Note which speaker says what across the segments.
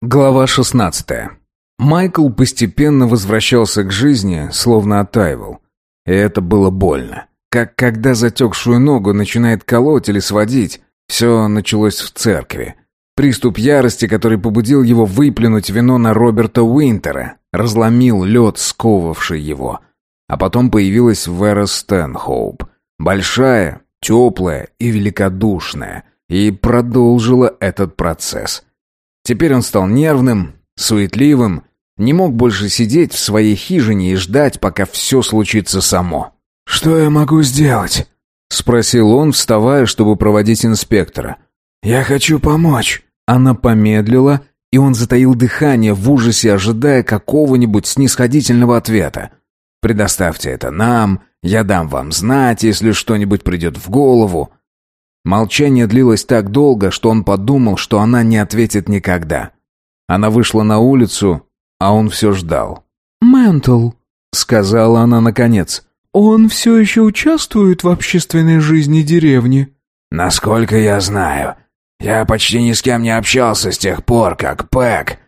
Speaker 1: Глава 16. Майкл постепенно возвращался к жизни, словно оттаивал. И это было больно. Как когда затекшую ногу начинает колоть или сводить. Все началось в церкви. Приступ ярости, который побудил его выплюнуть вино на Роберта Уинтера, разломил лед, сковавший его. А потом появилась Вера Стэнхоуп. Большая, теплая и великодушная. И продолжила этот процесс – Теперь он стал нервным, суетливым, не мог больше сидеть в своей хижине и ждать, пока все случится само.
Speaker 2: «Что я могу сделать?»
Speaker 1: — спросил он, вставая, чтобы проводить инспектора.
Speaker 2: «Я хочу помочь».
Speaker 1: Она помедлила, и он затаил дыхание в ужасе, ожидая какого-нибудь снисходительного ответа. «Предоставьте это нам, я дам вам знать, если что-нибудь придет в голову». Молчание длилось так долго, что он подумал, что она не ответит никогда. Она вышла на улицу, а он все ждал.
Speaker 2: «Ментл», —
Speaker 1: сказала она наконец, —
Speaker 2: «он все еще участвует в общественной жизни деревни?»
Speaker 3: «Насколько я знаю. Я почти ни с кем не общался с тех пор, как Пэк...»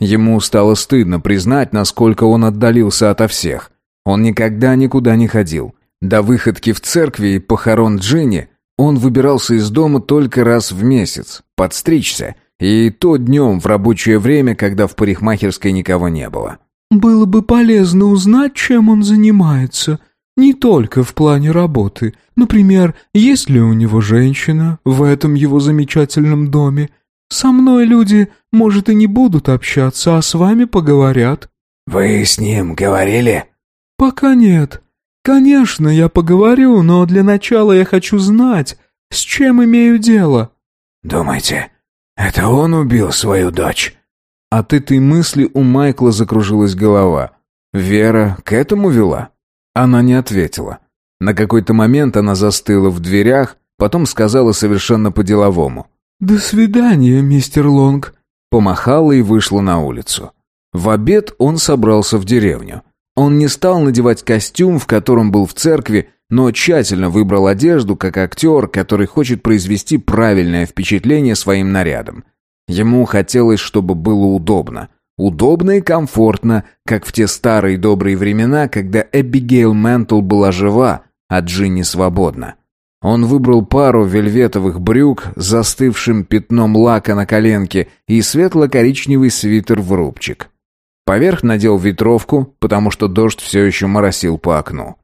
Speaker 1: Ему стало стыдно признать, насколько он отдалился ото всех. Он никогда никуда не ходил. До выходки в церкви и похорон Джинни он выбирался из дома только раз в месяц, подстричься, и то днем в рабочее время, когда в парикмахерской никого не было.
Speaker 2: «Было бы полезно узнать, чем он занимается, не только в плане работы. Например, есть ли у него женщина в этом его замечательном доме? Со мной люди, может, и не будут общаться, а с вами поговорят».
Speaker 3: «Вы с ним говорили?»
Speaker 2: «Пока нет. «Конечно, я поговорю, но для начала я хочу знать, с чем имею дело».
Speaker 3: «Думаете, это он убил свою дочь?»
Speaker 1: От этой мысли у Майкла закружилась голова. Вера к этому вела? Она не ответила. На какой-то момент она застыла в дверях, потом сказала совершенно по-деловому.
Speaker 2: «До свидания, мистер Лонг».
Speaker 1: Помахала и вышла на улицу. В обед он собрался в деревню. Он не стал надевать костюм, в котором был в церкви, но тщательно выбрал одежду, как актер, который хочет произвести правильное впечатление своим нарядом. Ему хотелось, чтобы было удобно. Удобно и комфортно, как в те старые добрые времена, когда Эбигейл Ментл была жива, а Джинни свободна. Он выбрал пару вельветовых брюк с застывшим пятном лака на коленке и светло-коричневый свитер в рубчик. Поверх надел ветровку, потому что дождь все еще моросил по окну.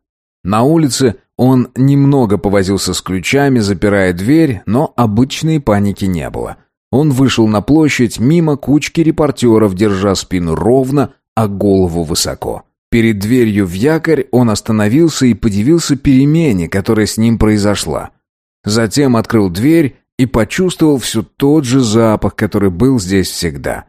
Speaker 1: На улице он немного повозился с ключами, запирая дверь, но обычной паники не было. Он вышел на площадь мимо кучки репортеров, держа спину ровно, а голову высоко. Перед дверью в якорь он остановился и подивился перемене, которая с ним произошла. Затем открыл дверь и почувствовал все тот же запах, который был здесь всегда.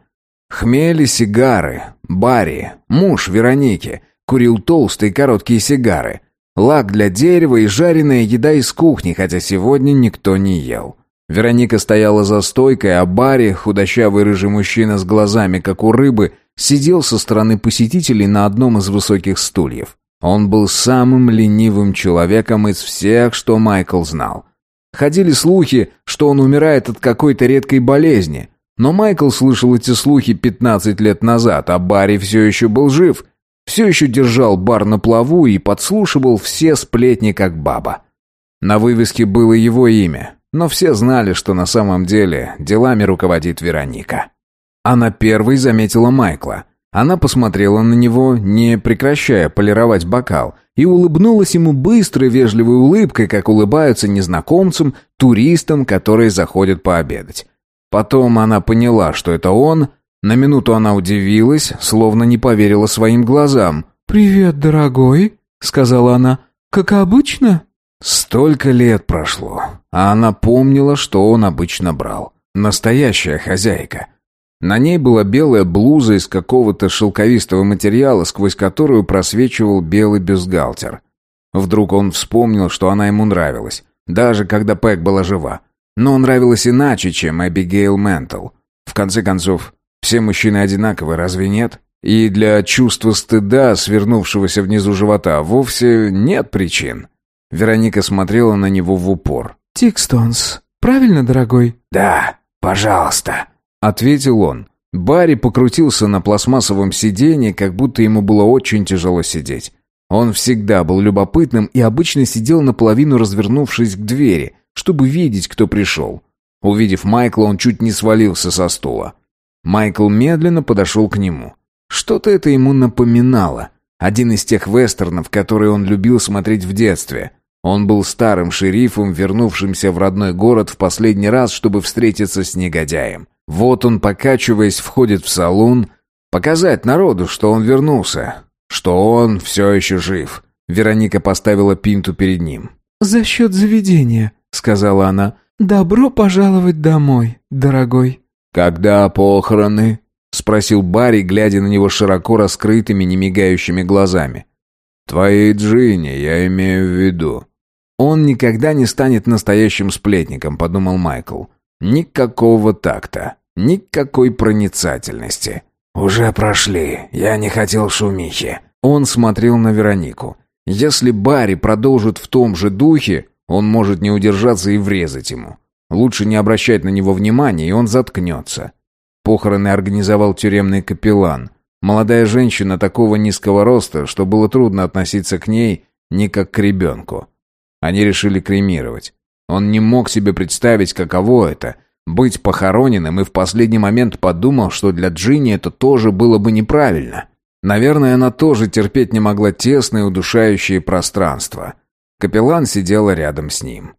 Speaker 1: Хмели сигары, Барри, муж Вероники, курил толстые короткие сигары. Лак для дерева и жареная еда из кухни, хотя сегодня никто не ел. Вероника стояла за стойкой, а Барри, худощавый рыжий мужчина с глазами, как у рыбы, сидел со стороны посетителей на одном из высоких стульев. Он был самым ленивым человеком из всех, что Майкл знал. Ходили слухи, что он умирает от какой-то редкой болезни, но Майкл слышал эти слухи 15 лет назад, а Барри все еще был жив. Все еще держал бар на плаву и подслушивал все сплетни как баба. На вывеске было его имя, но все знали, что на самом деле делами руководит Вероника. Она первой заметила Майкла. Она посмотрела на него, не прекращая полировать бокал, и улыбнулась ему быстрой вежливой улыбкой, как улыбаются незнакомцам, туристам, которые заходят пообедать. Потом она поняла, что это он. На минуту она удивилась, словно не поверила своим глазам.
Speaker 2: «Привет, дорогой», — сказала она. «Как обычно?»
Speaker 1: Столько лет прошло, а она помнила, что он обычно брал. Настоящая хозяйка. На ней была белая блуза из какого-то шелковистого материала, сквозь которую просвечивал белый бюстгальтер. Вдруг он вспомнил, что она ему нравилась, даже когда Пэк была жива. Но нравилось иначе, чем Эбигейл Ментл. В конце концов, все мужчины одинаковы, разве нет? И для чувства стыда, свернувшегося внизу живота, вовсе нет причин. Вероника смотрела на него в упор.
Speaker 2: «Тикстонс, правильно, дорогой?»
Speaker 3: «Да, пожалуйста», —
Speaker 1: ответил он. Барри покрутился на пластмассовом сиденье, как будто ему было очень тяжело сидеть. Он всегда был любопытным и обычно сидел наполовину развернувшись к двери, чтобы видеть, кто пришел. Увидев Майкла, он чуть не свалился со стула. Майкл медленно подошел к нему. Что-то это ему напоминало. Один из тех вестернов, которые он любил смотреть в детстве. Он был старым шерифом, вернувшимся в родной город в последний раз, чтобы встретиться с негодяем. Вот он, покачиваясь, входит в салон, показать народу, что он вернулся, что он все еще жив. Вероника поставила пинту перед ним.
Speaker 2: «За счет заведения», — сказала она. «Добро пожаловать домой, дорогой».
Speaker 1: «Когда похороны?» — спросил Барри, глядя на него широко раскрытыми, немигающими глазами. «Твоей Джинни, я имею в виду». «Он никогда не станет настоящим сплетником», — подумал Майкл. «Никакого такта, никакой проницательности».
Speaker 3: «Уже прошли, я не хотел шумихи».
Speaker 1: Он смотрел на Веронику. Если Барри продолжит в том же духе, он может не удержаться и врезать ему. Лучше не обращать на него внимания, и он заткнется. Похороны организовал тюремный капеллан. Молодая женщина такого низкого роста, что было трудно относиться к ней не как к ребенку. Они решили кремировать. Он не мог себе представить, каково это — быть похороненным, и в последний момент подумал, что для Джинни это тоже было бы неправильно. Наверное, она тоже терпеть не могла тесные удушающие пространства. Капеллан сидела рядом с ним.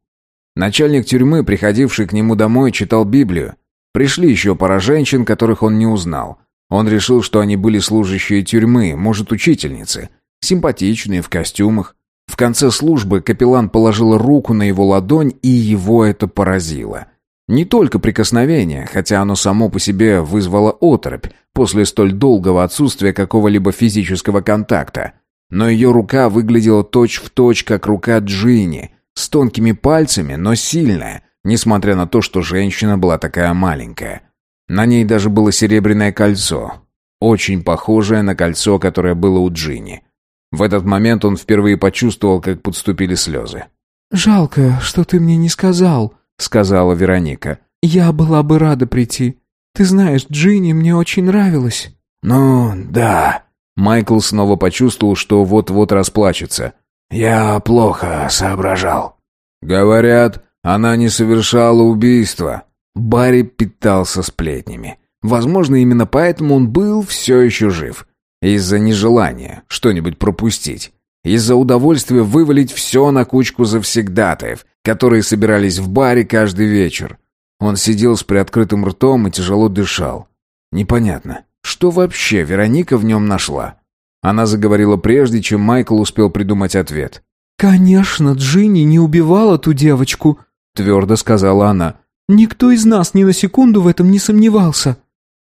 Speaker 1: Начальник тюрьмы, приходивший к нему домой, читал Библию. Пришли еще пара женщин, которых он не узнал. Он решил, что они были служащие тюрьмы, может, учительницы. Симпатичные, в костюмах. В конце службы капеллан положил руку на его ладонь, и его это поразило. Не только прикосновение, хотя оно само по себе вызвало оторопь после столь долгого отсутствия какого-либо физического контакта. Но ее рука выглядела точь-в-точь, точь, как рука Джинни, с тонкими пальцами, но сильная, несмотря на то, что женщина была такая маленькая. На ней даже было серебряное кольцо, очень похожее на кольцо, которое было у Джинни. В этот момент он впервые почувствовал, как подступили слезы.
Speaker 2: «Жалко, что ты мне не сказал», — сказала Вероника. «Я была бы рада прийти. Ты знаешь, Джинни мне очень нравилась».
Speaker 3: «Ну, да».
Speaker 1: Майкл снова почувствовал, что вот-вот расплачется.
Speaker 3: «Я плохо соображал».
Speaker 1: «Говорят, она не совершала убийства. Барри питался сплетнями. Возможно, именно поэтому он был все еще жив. Из-за нежелания что-нибудь пропустить. Из-за удовольствия вывалить все на кучку завсегдатаев, которые собирались в баре каждый вечер. Он сидел с приоткрытым ртом и тяжело дышал. Непонятно, что вообще Вероника в нем нашла? Она заговорила прежде, чем Майкл успел придумать ответ.
Speaker 2: «Конечно, Джинни не убивала ту девочку», твердо сказала она. «Никто из нас ни на секунду в этом не сомневался».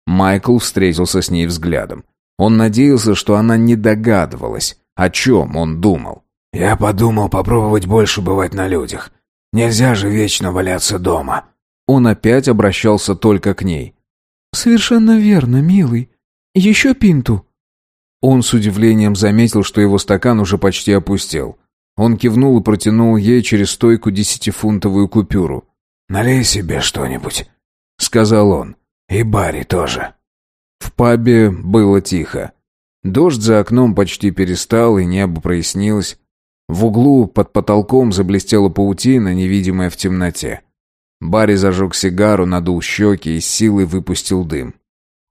Speaker 1: Майкл встретился с ней взглядом. Он надеялся, что она не догадывалась, о чем он думал.
Speaker 3: «Я подумал попробовать больше бывать на людях. Нельзя же вечно валяться дома».
Speaker 1: Он опять обращался только к ней.
Speaker 2: «Совершенно верно, милый. Еще пинту».
Speaker 1: Он с удивлением заметил, что его стакан уже почти опустел. Он кивнул и протянул ей через стойку десятифунтовую купюру.
Speaker 3: «Налей себе что-нибудь», — сказал он. «И Барри тоже».
Speaker 1: В пабе было тихо. Дождь за окном почти перестал, и небо прояснилось. В углу под потолком заблестела паутина, невидимая в темноте. Барри зажег сигару, надул щеки и с силой выпустил дым.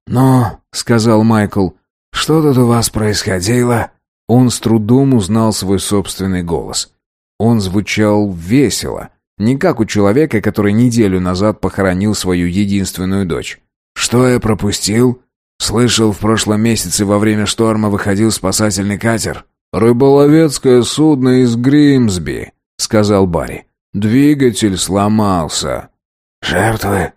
Speaker 3: «Ну», — сказал Майкл, — «что тут у вас происходило?»
Speaker 1: Он с трудом узнал свой собственный голос. Он звучал весело, не как у человека, который неделю назад похоронил свою единственную дочь.
Speaker 3: «Что я пропустил? Слышал, в прошлом месяце во время шторма выходил спасательный катер».
Speaker 1: «Рыболовецкое судно из Гримсби», — сказал Барри. «Двигатель сломался».
Speaker 3: «Жертвы?»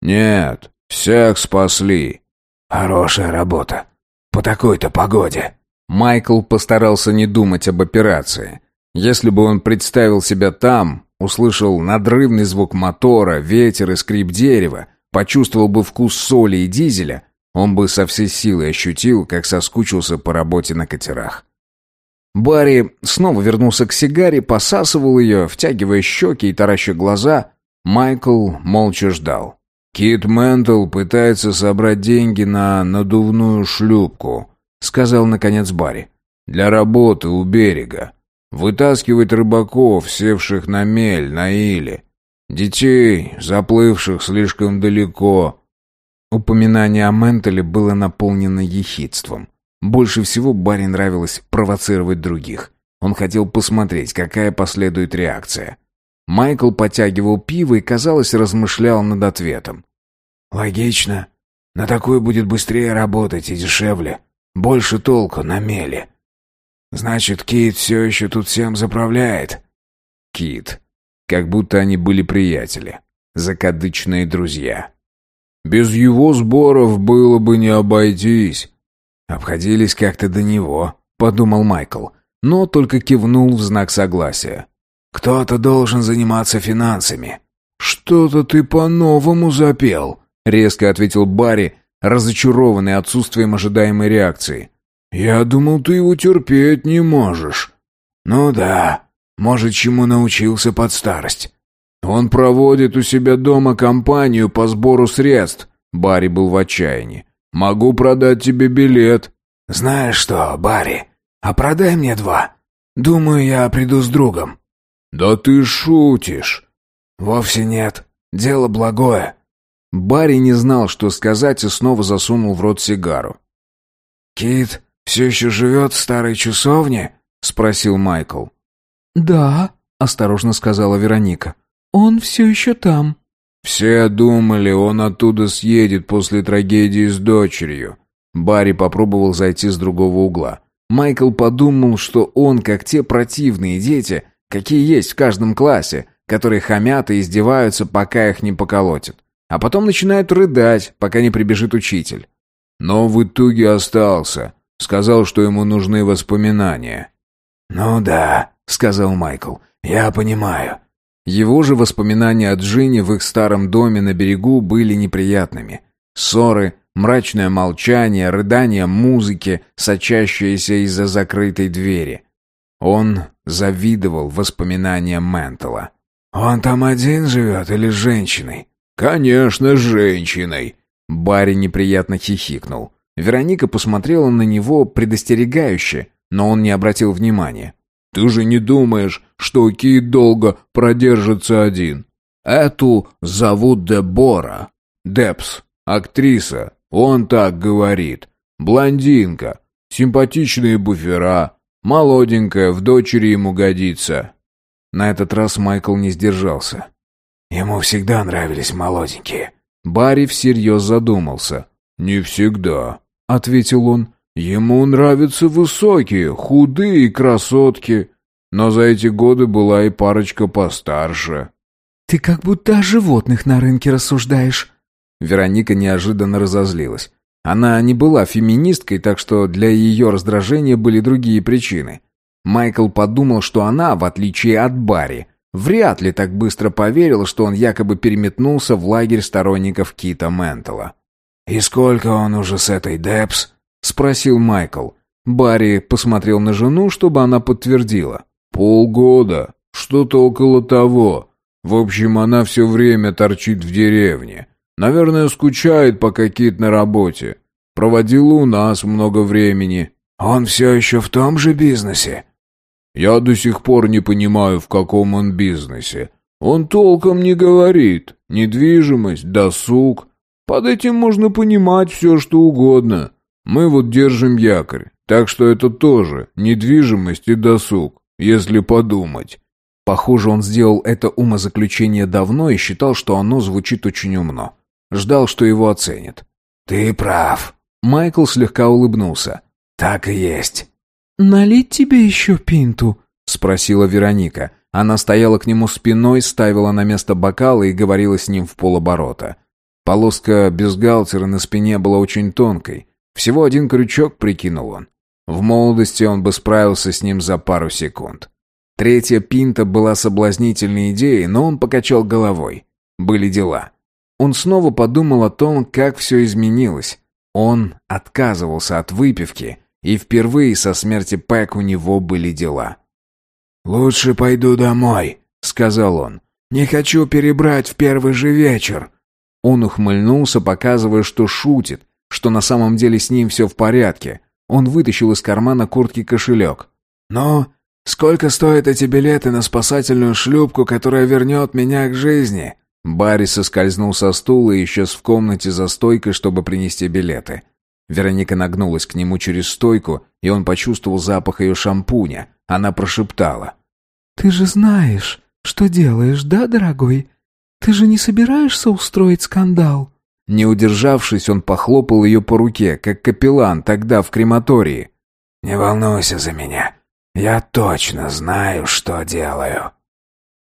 Speaker 1: «Нет, всех спасли».
Speaker 3: «Хорошая работа. По такой-то погоде».
Speaker 1: Майкл постарался не думать об операции. Если бы он представил себя там, услышал надрывный звук мотора, ветер и скрип дерева, почувствовал бы вкус соли и дизеля, он бы со всей силы ощутил, как соскучился по работе на катерах. Барри снова вернулся к сигаре, посасывал ее, втягивая щеки и тараща глаза. Майкл молча ждал. Кит Ментл пытается собрать деньги на надувную шлюпку, сказал наконец Барри. Для работы у берега. Вытаскивать рыбаков, севших на мель, на иле. Детей, заплывших слишком далеко. Упоминание о Ментале было наполнено ехидством. Больше всего Барри нравилось провоцировать других. Он хотел посмотреть, какая последует реакция. Майкл потягивал пиво и, казалось, размышлял над ответом.
Speaker 3: «Логично. На такой будет быстрее работать и дешевле. Больше толку на меле. Значит, Кит все еще тут всем заправляет?»
Speaker 1: Кит. Как будто они были приятели. Закадычные друзья. Без его сборов было бы не обойтись.
Speaker 3: Обходились как-то до него, подумал Майкл, но только кивнул в знак согласия. Кто-то должен заниматься финансами.
Speaker 1: Что-то ты по-новому запел, резко ответил Барри, разочарованный отсутствием ожидаемой реакции. Я думал, ты его терпеть не можешь.
Speaker 3: Ну да, может, чему научился под старость.
Speaker 1: Он проводит у себя дома кампанию по сбору средств. Барри был в отчаянии. Могу продать тебе билет.
Speaker 3: Знаешь что, Барри, а продай мне два. Думаю, я приду с другом.
Speaker 1: Да ты шутишь.
Speaker 3: Вовсе нет. Дело благое.
Speaker 1: Барри не знал, что сказать, и снова засунул в рот сигару.
Speaker 3: Кит все еще живет в старой часовне? спросил Майкл.
Speaker 2: Да, осторожно сказала Вероника. Он все еще там.
Speaker 1: Все думали, он оттуда съедет после трагедии с дочерью. Барри попробовал зайти с другого угла. Майкл подумал, что он, как те противные дети, какие есть в каждом классе, которые хамят и издеваются, пока их не поколотят. А потом начинают рыдать, пока не прибежит учитель. Но в итоге остался. Сказал, что ему нужны воспоминания.
Speaker 3: «Ну да», — сказал Майкл, — «я понимаю.
Speaker 1: Его же воспоминания о Джинни в их старом доме на берегу были неприятными. Ссоры, мрачное молчание, рыдание музыки, сочащиеся из-за закрытой двери. Он завидовал воспоминаниям Ментала.
Speaker 3: «Он там один живет или с женщиной?»
Speaker 1: «Конечно, с женщиной!» Барри неприятно хихикнул. Вероника посмотрела на него предостерегающе, но он не обратил внимания. Ты же не думаешь, что Кит долго продержится один? Эту зовут Дебора. Депс, актриса. Он так говорит. Блондинка. Симпатичные буфера. Молоденькая, в дочери ему годится. На этот раз Майкл не сдержался.
Speaker 3: Ему всегда нравились молоденькие.
Speaker 1: Барри всерьез задумался. «Не всегда», — ответил он. Ему нравятся высокие, худые красотки, но за эти годы была и парочка постарше.
Speaker 2: Ты как будто о животных на рынке рассуждаешь.
Speaker 1: Вероника неожиданно разозлилась. Она не была феминисткой, так что для ее раздражения были другие причины. Майкл подумал, что она, в отличие от Барри, вряд ли так быстро поверила, что он якобы переметнулся в лагерь сторонников Кита Ментала.
Speaker 3: «И сколько он уже с этой Депс?»
Speaker 1: — спросил Майкл. Барри посмотрел на жену, чтобы она подтвердила. «Полгода. Что-то около того. В общем, она все время торчит в деревне. Наверное, скучает, пока Кит на работе. Проводила у нас много времени».
Speaker 3: «Он все еще в том же бизнесе?»
Speaker 1: «Я до сих пор не понимаю, в каком он бизнесе. Он толком не говорит. Недвижимость, досуг. Под этим можно понимать все, что угодно. Мы вот держим якорь, так что это тоже недвижимость и досуг, если подумать. Похоже, он сделал это умозаключение давно и считал, что оно звучит очень умно. Ждал, что его оценят.
Speaker 3: «Ты прав».
Speaker 1: Майкл слегка улыбнулся.
Speaker 3: «Так и есть».
Speaker 2: «Налить тебе еще пинту?»
Speaker 1: — спросила Вероника. Она стояла к нему спиной, ставила на место бокалы и говорила с ним в полоборота. Полоска бюстгальтера на спине была очень тонкой, всего один крючок, прикинул он. В молодости он бы справился с ним за пару секунд. Третья пинта была соблазнительной идеей, но он покачал головой. Были дела. Он снова подумал о том, как все изменилось. Он отказывался от выпивки, и впервые со смерти Пэк у него были дела.
Speaker 3: «Лучше пойду домой», — сказал он. «Не хочу перебрать в первый же вечер».
Speaker 1: Он ухмыльнулся, показывая, что шутит, что на самом деле с ним все в порядке. Он вытащил из кармана куртки кошелек.
Speaker 3: «Ну, сколько стоят эти билеты на спасательную шлюпку, которая вернет меня к жизни?»
Speaker 1: Барри соскользнул со стула и исчез в комнате за стойкой, чтобы принести билеты. Вероника нагнулась к нему через стойку, и он почувствовал запах ее шампуня. Она прошептала.
Speaker 2: «Ты же знаешь, что делаешь, да, дорогой? Ты же не собираешься устроить скандал?»
Speaker 1: Не удержавшись, он похлопал ее по руке, как капеллан тогда в крематории.
Speaker 3: «Не волнуйся за меня. Я точно знаю, что делаю».